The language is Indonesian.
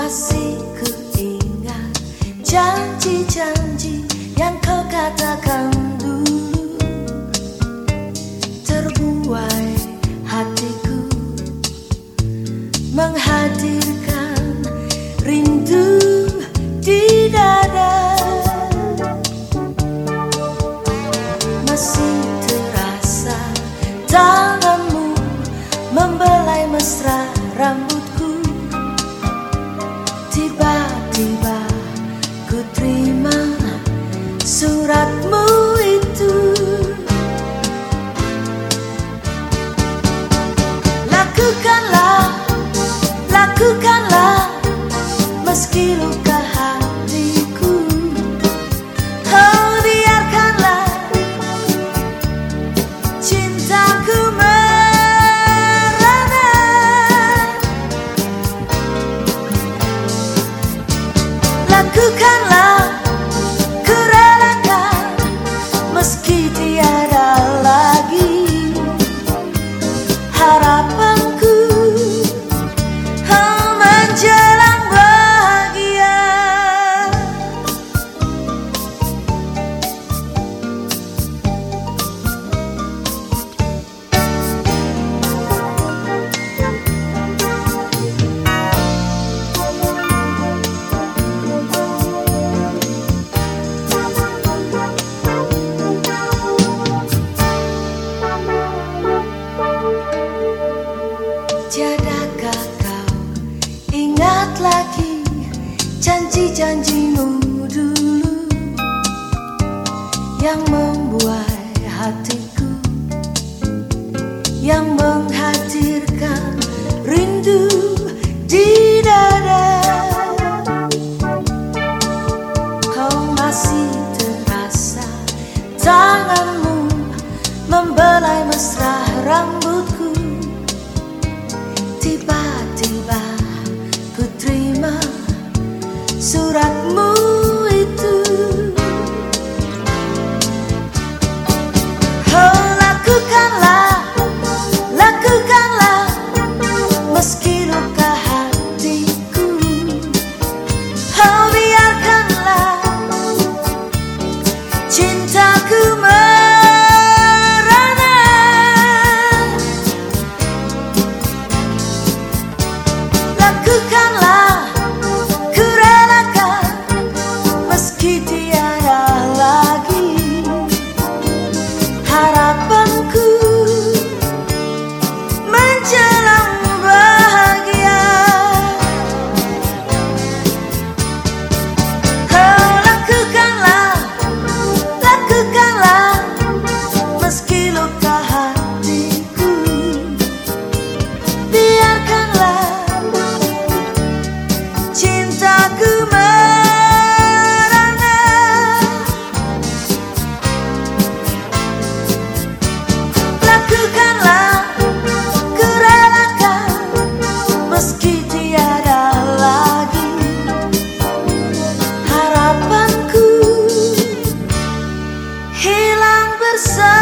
Masih kuingat janji-janji yang kau katakan dulu. Terbuai hatiku menghadirkan rindu di dada. Masih terasa tanganmu membelai mesra rambut lagi. Janji-janjimu dulu Yang membuai hatiku Yang menghadirkan rindu. 수라 sun.